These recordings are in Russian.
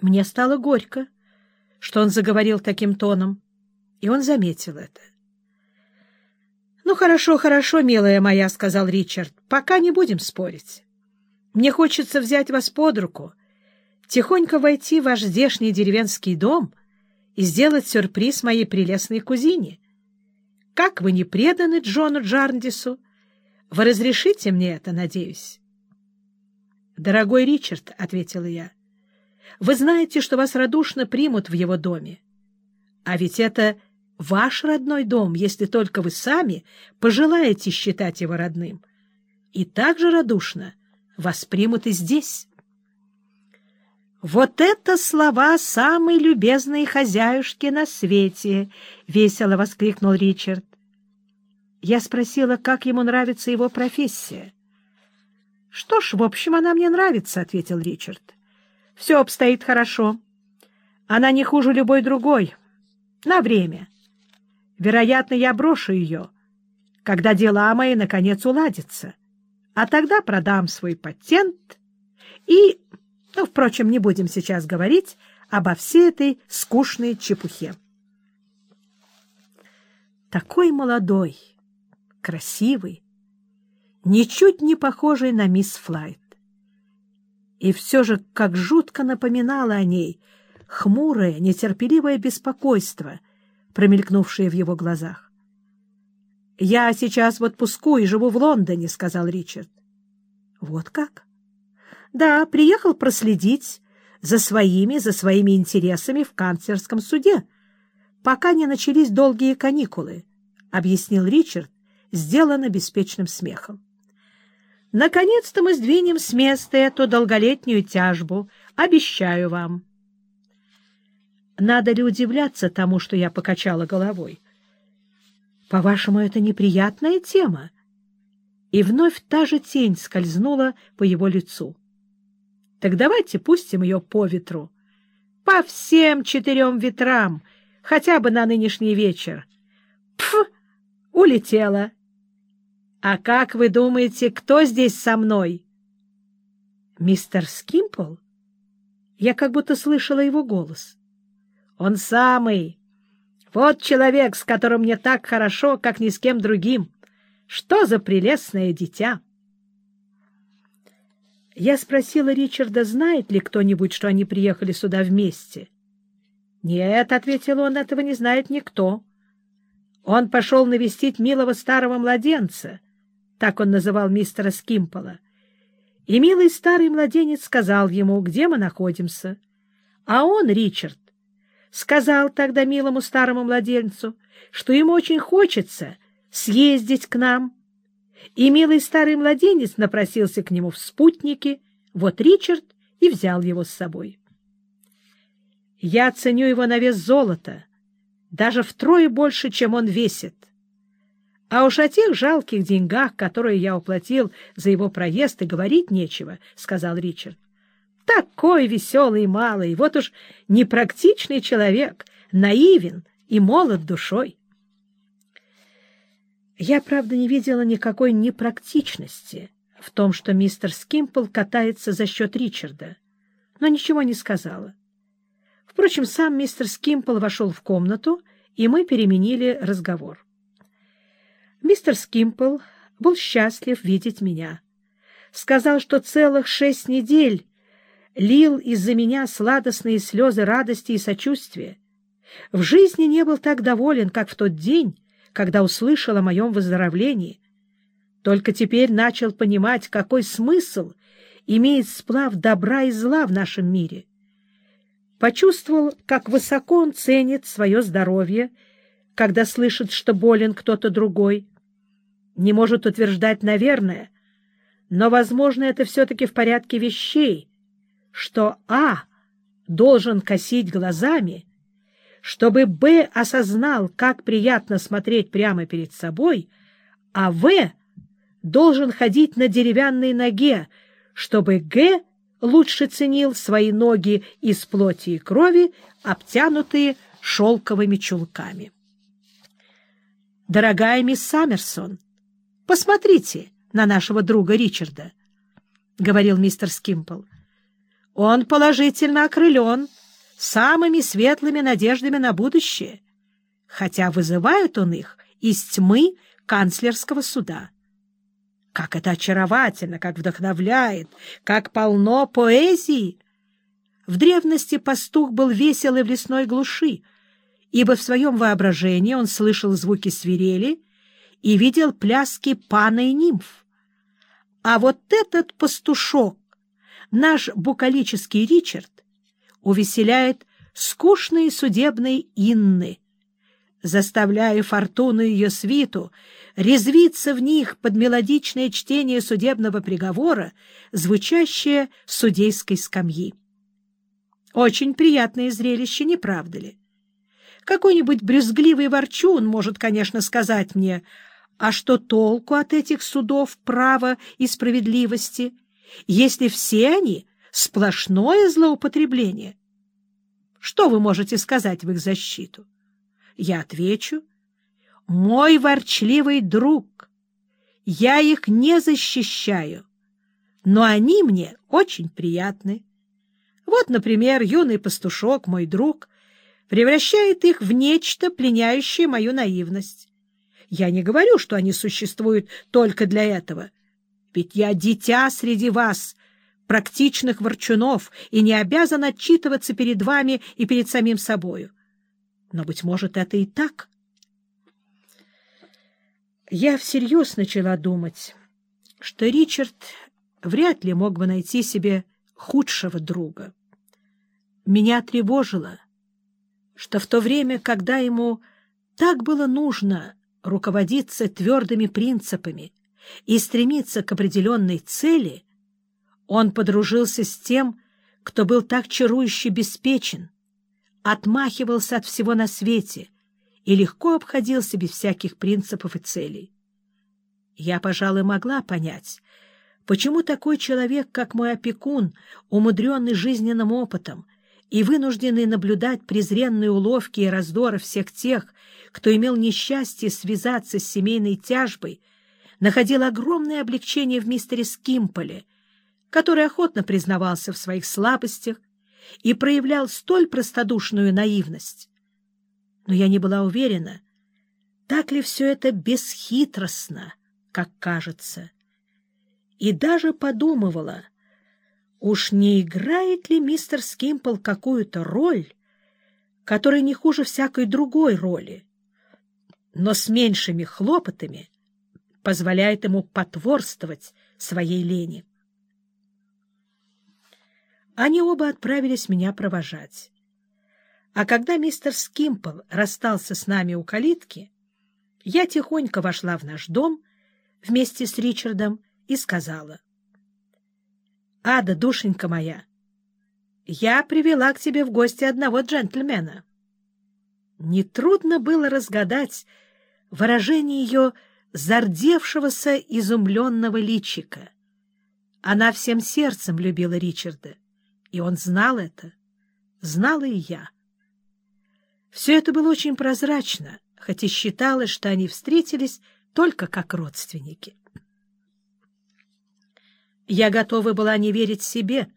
Мне стало горько, что он заговорил таким тоном, и он заметил это. — Ну, хорошо, хорошо, милая моя, — сказал Ричард, — пока не будем спорить. Мне хочется взять вас под руку, тихонько войти в ваш здешний деревенский дом и сделать сюрприз моей прелестной кузине. Как вы не преданы Джону Джарндису? Вы разрешите мне это, надеюсь? — Дорогой Ричард, — ответила я, — вы знаете, что вас радушно примут в его доме. А ведь это ваш родной дом, если только вы сами пожелаете считать его родным. И также радушно воспримут и здесь. «Вот это слова самой любезной хозяюшки на свете!» — весело воскликнул Ричард. Я спросила, как ему нравится его профессия. «Что ж, в общем, она мне нравится», — ответил Ричард. «Все обстоит хорошо. Она не хуже любой другой. На время. Вероятно, я брошу ее, когда дела мои, наконец, уладятся. А тогда продам свой патент и... Ну, впрочем, не будем сейчас говорить обо всей этой скучной чепухе. Такой молодой, красивый, ничуть не похожий на мисс Флайт. И все же, как жутко напоминало о ней хмурое, нетерпеливое беспокойство, промелькнувшее в его глазах. — Я сейчас в отпуску и живу в Лондоне, — сказал Ричард. — Вот как? — Да, приехал проследить за своими, за своими интересами в канцлерском суде, пока не начались долгие каникулы, — объяснил Ричард, сделано беспечным смехом. — Наконец-то мы сдвинем с места эту долголетнюю тяжбу, обещаю вам. Надо ли удивляться тому, что я покачала головой? — по-вашему, это неприятная тема? И вновь та же тень скользнула по его лицу. Так давайте пустим ее по ветру. По всем четырем ветрам, хотя бы на нынешний вечер. Пф! Улетела. А как вы думаете, кто здесь со мной? Мистер Скимпл? Я как будто слышала его голос. Он самый. Вот человек, с которым мне так хорошо, как ни с кем другим. Что за прелестное дитя! Я спросила Ричарда, знает ли кто-нибудь, что они приехали сюда вместе. «Нет», — ответил он, — «этого не знает никто. Он пошел навестить милого старого младенца», — так он называл мистера Скимпола. И милый старый младенец сказал ему, где мы находимся. А он, Ричард, сказал тогда милому старому младенцу, что ему очень хочется съездить к нам. И милый старый младенец напросился к нему в спутники, вот Ричард и взял его с собой. Я ценю его на вес золота, даже втрое больше, чем он весит. А уж о тех жалких деньгах, которые я уплатил за его проезд, и говорить нечего, — сказал Ричард. Такой веселый и малый, вот уж непрактичный человек, наивен и молод душой. Я, правда, не видела никакой непрактичности в том, что мистер Скимпл катается за счет Ричарда, но ничего не сказала. Впрочем, сам мистер Скимпл вошел в комнату, и мы переменили разговор. Мистер Скимпл был счастлив видеть меня. Сказал, что целых шесть недель лил из-за меня сладостные слезы радости и сочувствия. В жизни не был так доволен, как в тот день, когда услышал о моем выздоровлении. Только теперь начал понимать, какой смысл имеет сплав добра и зла в нашем мире. Почувствовал, как высоко он ценит свое здоровье, когда слышит, что болен кто-то другой. Не может утверждать, наверное, но, возможно, это все-таки в порядке вещей, что А должен косить глазами, чтобы Б осознал, как приятно смотреть прямо перед собой, а В должен ходить на деревянной ноге, чтобы Г лучше ценил свои ноги из плоти и крови, обтянутые шелковыми чулками. Дорогая мисс Саммерсон, посмотрите на нашего друга Ричарда, — говорил мистер Скимпл. Он положительно окрылен самыми светлыми надеждами на будущее, хотя вызывает он их из тьмы канцлерского суда. Как это очаровательно, как вдохновляет, как полно поэзии! В древности пастух был весел и в лесной глуши, ибо в своем воображении он слышал звуки свирели и видел пляски пана и нимф. А вот этот пастушок, наш букалический Ричард, увеселяет скучные судебные инны, заставляя фортуну ее свиту резвиться в них под мелодичное чтение судебного приговора, звучащее с судейской скамьи. Очень приятное зрелище, не правда ли? Какой-нибудь брюзгливый ворчун может, конечно, сказать мне, а что толку от этих судов права и справедливости, если все они сплошное злоупотребление? Что вы можете сказать в их защиту? Я отвечу, мой ворчливый друг, я их не защищаю, но они мне очень приятны. Вот, например, юный пастушок, мой друг, превращает их в нечто, пленяющее мою наивность. Я не говорю, что они существуют только для этого. Ведь я дитя среди вас, практичных ворчунов, и не обязан отчитываться перед вами и перед самим собою. Но, быть может, это и так. Я всерьез начала думать, что Ричард вряд ли мог бы найти себе худшего друга. Меня тревожило, что в то время, когда ему так было нужно руководиться твердыми принципами и стремиться к определенной цели, он подружился с тем, кто был так чарующе беспечен, отмахивался от всего на свете и легко обходился без всяких принципов и целей. Я, пожалуй, могла понять, почему такой человек, как мой опекун, умудренный жизненным опытом и вынужденный наблюдать презренные уловки и раздоры всех тех, кто имел несчастье связаться с семейной тяжбой, находил огромное облегчение в мистере Скимполе, который охотно признавался в своих слабостях и проявлял столь простодушную наивность. Но я не была уверена, так ли все это бесхитростно, как кажется, и даже подумывала, уж не играет ли мистер Скимпл какую-то роль, которая не хуже всякой другой роли, но с меньшими хлопотами позволяет ему потворствовать своей лени. Они оба отправились меня провожать. А когда мистер Скимпл расстался с нами у калитки, я тихонько вошла в наш дом вместе с Ричардом и сказала. — Ада, душенька моя, я привела к тебе в гости одного джентльмена. Нетрудно было разгадать, выражение ее зардевшегося изумленного личика. Она всем сердцем любила Ричарда, и он знал это. Знала и я. Все это было очень прозрачно, хотя считалось, что они встретились только как родственники. Я готова была не верить себе.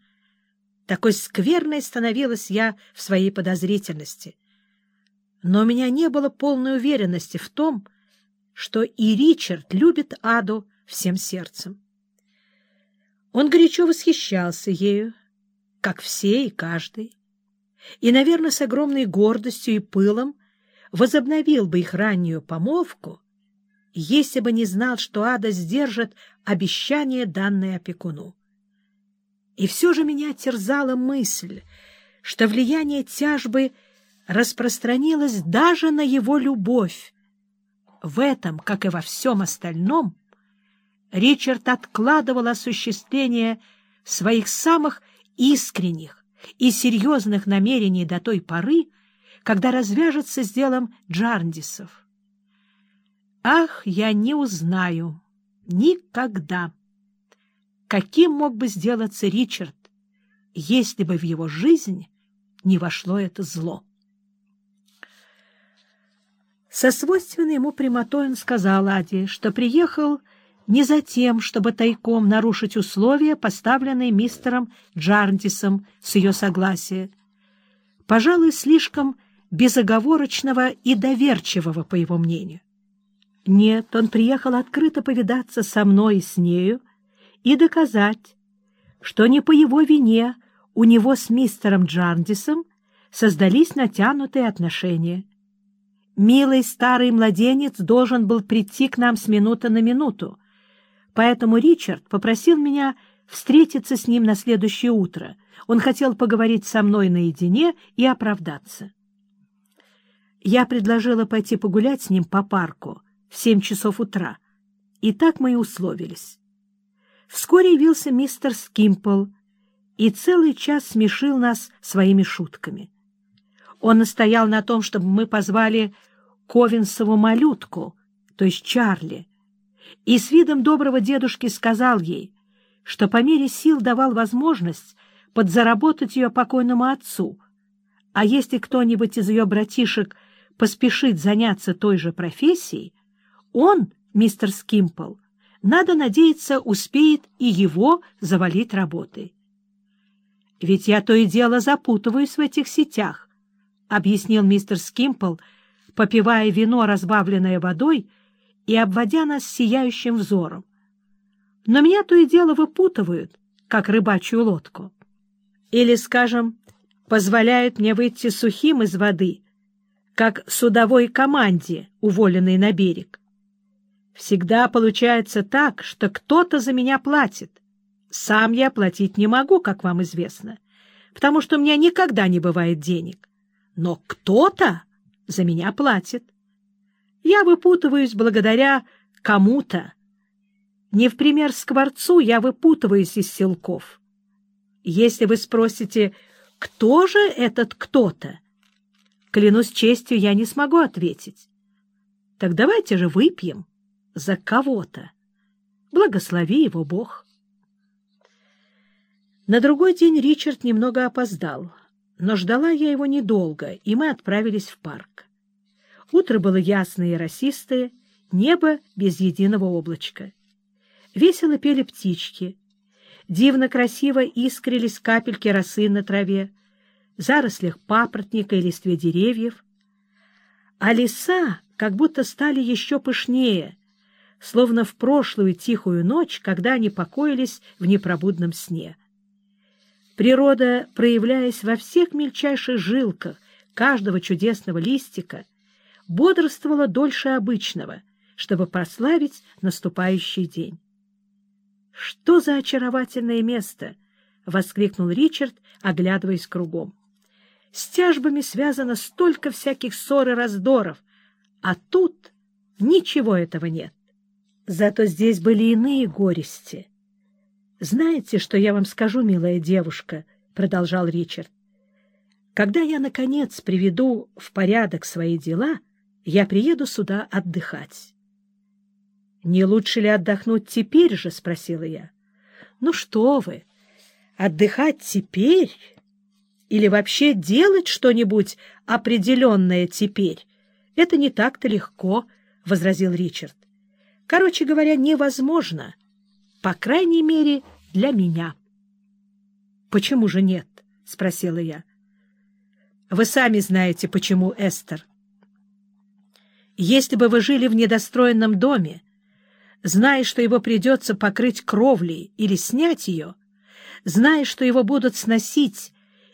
Такой скверной становилась я в своей подозрительности но у меня не было полной уверенности в том, что и Ричард любит Аду всем сердцем. Он горячо восхищался ею, как все и каждый, и, наверное, с огромной гордостью и пылом возобновил бы их раннюю помолвку, если бы не знал, что Ада сдержит обещание, данное опекуну. И все же меня терзала мысль, что влияние тяжбы — распространилась даже на его любовь. В этом, как и во всем остальном, Ричард откладывал осуществление своих самых искренних и серьезных намерений до той поры, когда развяжется с делом Джарндисов. Ах, я не узнаю никогда, каким мог бы сделаться Ричард, если бы в его жизнь не вошло это зло. Со свойственной ему прямотой он сказал Аде, что приехал не за тем, чтобы тайком нарушить условия, поставленные мистером Джарндисом с ее согласия. Пожалуй, слишком безоговорочного и доверчивого, по его мнению. Нет, он приехал открыто повидаться со мной и с нею и доказать, что не по его вине у него с мистером Джарндисом создались натянутые отношения. Милый старый младенец должен был прийти к нам с минуты на минуту, поэтому Ричард попросил меня встретиться с ним на следующее утро. Он хотел поговорить со мной наедине и оправдаться. Я предложила пойти погулять с ним по парку в семь часов утра, и так мы и условились. Вскоре явился мистер Скимпл и целый час смешил нас своими шутками. Он настоял на том, чтобы мы позвали Ковинсову малютку, то есть Чарли, и с видом доброго дедушки сказал ей, что по мере сил давал возможность подзаработать ее покойному отцу, а если кто-нибудь из ее братишек поспешит заняться той же профессией, он, мистер Скимпл, надо надеяться, успеет и его завалить работой. «Ведь я то и дело запутываюсь в этих сетях», — объяснил мистер Скимпл, попивая вино, разбавленное водой, и обводя нас сияющим взором. «Но меня то и дело выпутывают, как рыбачью лодку. Или, скажем, позволяют мне выйти сухим из воды, как судовой команде, уволенной на берег. Всегда получается так, что кто-то за меня платит. Сам я платить не могу, как вам известно, потому что у меня никогда не бывает денег. Но кто-то за меня платит. Я выпутываюсь благодаря кому-то. Не в пример скворцу я выпутываюсь из силков. Если вы спросите, кто же этот кто-то, клянусь честью, я не смогу ответить. Так давайте же выпьем за кого-то. Благослови его Бог. На другой день Ричард немного опоздал, но ждала я его недолго, и мы отправились в парк. Утро было ясное и росистое, небо без единого облачка. Весело пели птички. Дивно красиво искрились капельки росы на траве, зарослях папоротника и листве деревьев. А леса как будто стали еще пышнее — словно в прошлую тихую ночь, когда они покоились в непробудном сне. Природа, проявляясь во всех мельчайших жилках каждого чудесного листика, бодрствовала дольше обычного, чтобы прославить наступающий день. «Что за очаровательное место!» — воскликнул Ричард, оглядываясь кругом. «С тяжбами связано столько всяких ссор и раздоров, а тут ничего этого нет. Зато здесь были иные горести. «Знаете, что я вам скажу, милая девушка?» — продолжал Ричард. «Когда я, наконец, приведу в порядок свои дела, я приеду сюда отдыхать». «Не лучше ли отдохнуть теперь же?» — спросила я. «Ну что вы, отдыхать теперь? Или вообще делать что-нибудь определенное теперь? Это не так-то легко», — возразил Ричард. Короче говоря, невозможно. По крайней мере, для меня. — Почему же нет? — спросила я. — Вы сами знаете, почему, Эстер. Если бы вы жили в недостроенном доме, зная, что его придется покрыть кровлей или снять ее, зная, что его будут сносить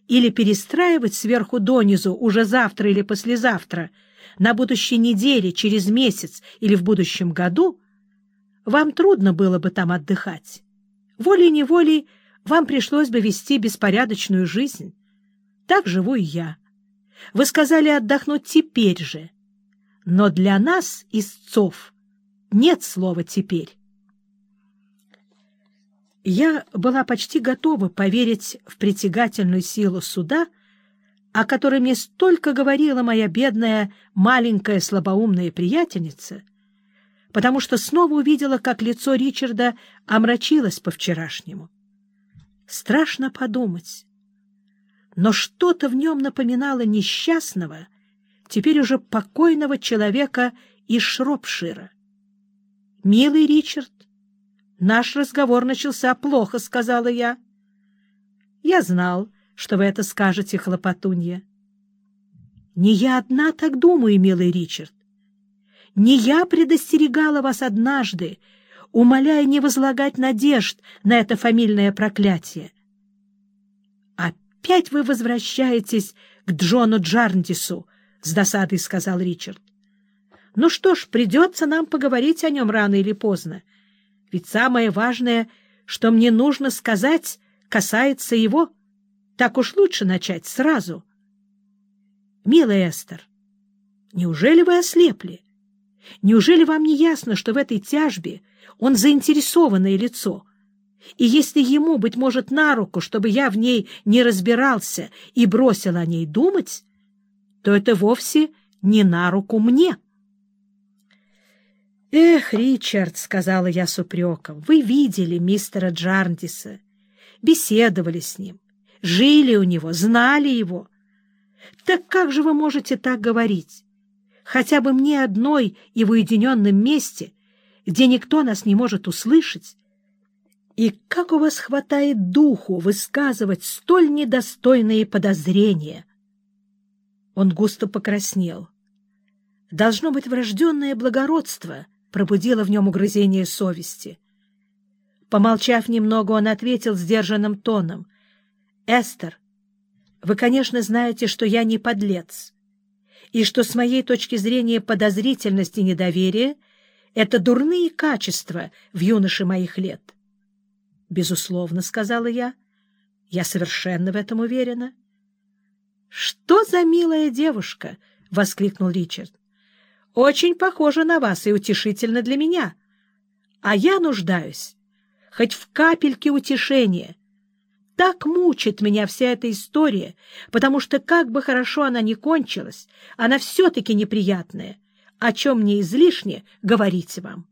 или перестраивать сверху донизу уже завтра или послезавтра, на будущей неделе, через месяц или в будущем году — вам трудно было бы там отдыхать. Волей-неволей вам пришлось бы вести беспорядочную жизнь. Так живу и я. Вы сказали отдохнуть теперь же. Но для нас, истцов, нет слова «теперь». Я была почти готова поверить в притягательную силу суда, о которой мне столько говорила моя бедная маленькая слабоумная приятельница — потому что снова увидела, как лицо Ричарда омрачилось по-вчерашнему. Страшно подумать. Но что-то в нем напоминало несчастного, теперь уже покойного человека из Шропшира. Милый Ричард Наш разговор начался плохо, — сказала я. — Я знал, что вы это скажете, хлопотунья. — Не я одна так думаю, милый Ричард. Не я предостерегала вас однажды, умоляя не возлагать надежд на это фамильное проклятие. «Опять вы возвращаетесь к Джону Джарндису», — с досадой сказал Ричард. «Ну что ж, придется нам поговорить о нем рано или поздно. Ведь самое важное, что мне нужно сказать, касается его. Так уж лучше начать сразу». «Милая Эстер, неужели вы ослепли? Неужели вам не ясно, что в этой тяжбе он заинтересованное лицо? И если ему, быть может, на руку, чтобы я в ней не разбирался и бросил о ней думать, то это вовсе не на руку мне. «Эх, Ричард», — сказала я с упреком, — «вы видели мистера Джарндиса, беседовали с ним, жили у него, знали его. Так как же вы можете так говорить? Хотя бы мне одной и в уединенном месте, где никто нас не может услышать? И как у вас хватает духу высказывать столь недостойные подозрения? Он густо покраснел. Должно быть, врожденное благородство пробудило в нем угрызение совести. Помолчав немного, он ответил сдержанным тоном. — Эстер, вы, конечно, знаете, что я не подлец и что с моей точки зрения подозрительность и недоверие — это дурные качества в юноше моих лет. — Безусловно, — сказала я. — Я совершенно в этом уверена. — Что за милая девушка! — воскликнул Ричард. — Очень похожа на вас и утешительно для меня. А я нуждаюсь хоть в капельке утешения — так мучит меня вся эта история, потому что, как бы хорошо она ни кончилась, она все-таки неприятная, о чем мне излишне говорить вам.